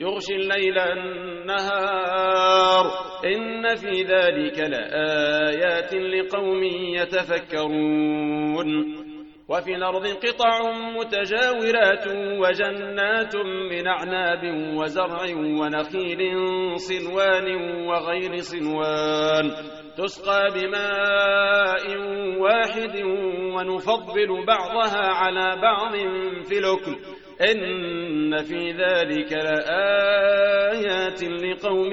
يغشي الليل النهار. إن في ذلك لآيات لقوم يتفكرون. وفي الأرض قطع متجاورات وجنات من أعناب وزرع ونخيل صنوان وغير صنوان. تسقى بماء واحد ونفضل بعضها على بعض في الأكل. إن في ذلك لآيات لقوم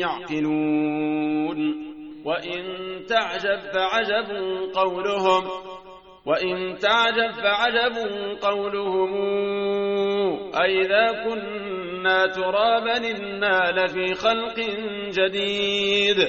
يعقلون. وإن تعجب فعجب قولهم وإن تعجب فعجب قولهم. أئذا كنا ترابا إنا لفي خلق جديد.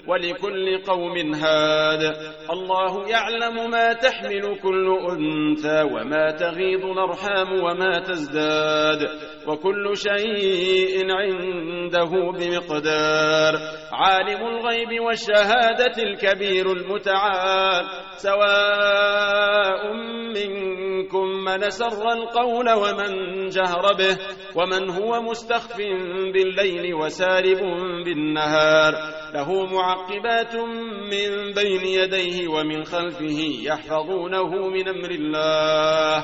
ولكل قوم هاد. الله يعلم ما تحمل كل أنثى وما تغيض الأرحام وما تزداد. وكل شيء عنده بمقدار. عالم الغيب والشهادة الكبير المتعال. سواء منكم من سر القول ومن جهر به ومن هو مستخف بالليل وسارب بالنهار. له معقبات من بين يديه ومن خلفه يحفظونه من أمر الله.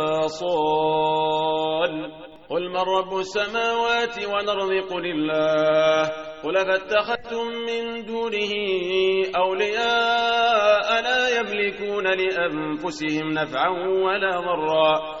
صال. قل من رب السماوات والأرض؟ قل الله. قل فاتخذتم من دونه أولياء لا يملكون لأنفسهم نفعا ولا ضرا.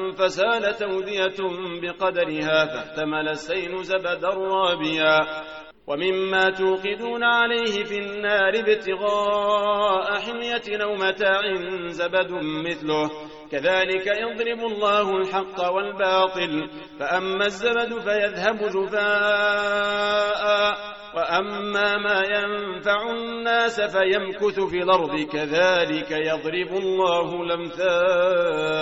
فسال تودية بقدرها فاحتمل السيل زبدا رابيا. ومما توقدون عليه في النار ابتغاء حمية أو متاع زبد مثله. كذلك يضرب الله الحق والباطل. فأما الزبد فيذهب جفاء. وأما ما ينفع الناس فيمكث في الأرض. كذلك يضرب الله الأمثال.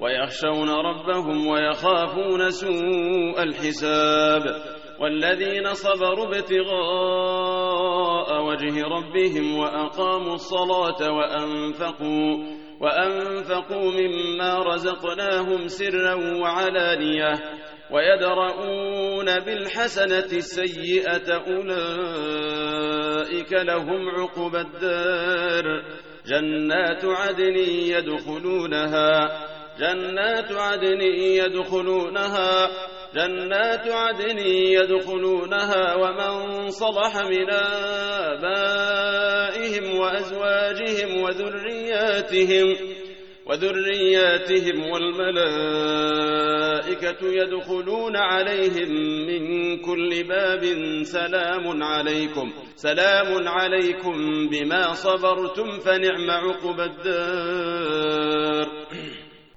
ويخشون ربهم ويخافون سوء الحساب والذين صبروا ابتغاء وجه ربهم وأقاموا الصلاة وأنفقوا وأنفقوا مما رزقناهم سرا وعلانية ويدرؤون بالحسنة السيئة أولئك لهم عقبى الدار. جنات عدن يدخلونها جنات عدن يدخلونها جنات عدن يدخلونها ومن صلح من آبائهم وأزواجهم وذرياتهم وذرياتهم والملائكة يدخلون عليهم من كل باب سلام عليكم سلام عليكم بما صبرتم فنعم عقب الدار.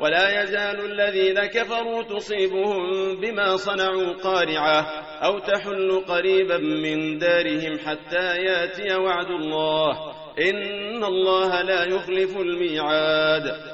ولا يزال الذين كفروا تصيبهم بما صنعوا قارعة أو تحل قريبا من دارهم حتى يأتي وعد الله إن الله لا يخلف الميعاد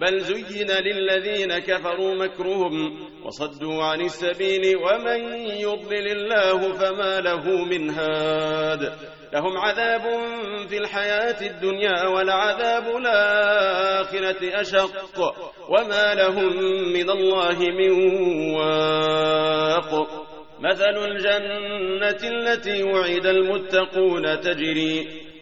بل زين للذين كفروا مكرهم وصدوا عن السبيل ومن يضلل الله فما له من هاد. لهم عذاب في الحياة الدنيا ولعذاب الآخرة أشق وما لهم من الله من واق. مثل الجنة التي وعد المتقون تجري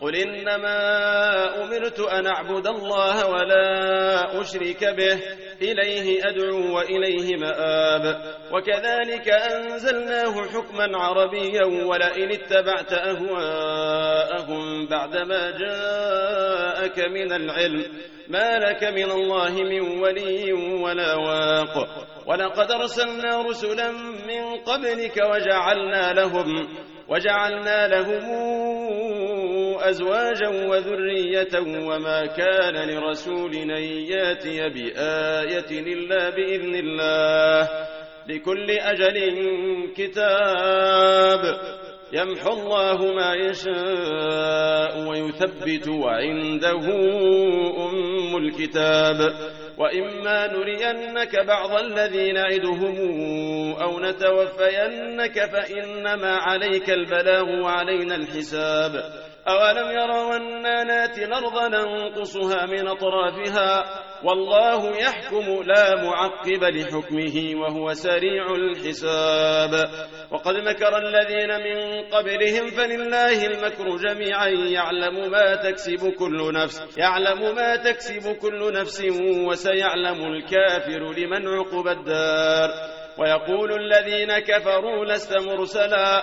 قل إنما أمرت أن أعبد الله ولا أشرك به إليه أدعو وإليه مآب وكذلك أنزلناه حكما عربيا ولئن اتبعت أهواءهم بعدما جاءك من العلم ما لك من الله من ولي ولا واق ولقد أرسلنا رسلا من قبلك وجعلنا لهم وجعلنا لهم أزواجا وذرية وما كان لرسول أن يأتي بآية إلا بإذن الله. لكل أجل كتاب يمحو الله ما يشاء ويثبت وعنده أم الكتاب. وإما نرينك بعض الذي نعدهم أو نتوفينك فإنما عليك البلاغ وعلينا الحساب. أولم يروا أنا ناتي الأرض ننقصها من أطرافها؟ والله يحكم لا معقب لحكمه وهو سريع الحساب. وقد مكر الذين من قبلهم فلله المكر جميعا. يعلم ما تكسب كل نفس يعلم ما تكسب كل نفس وسيعلم الكافر لمن عقب الدار. ويقول الذين كفروا لست مرسلا.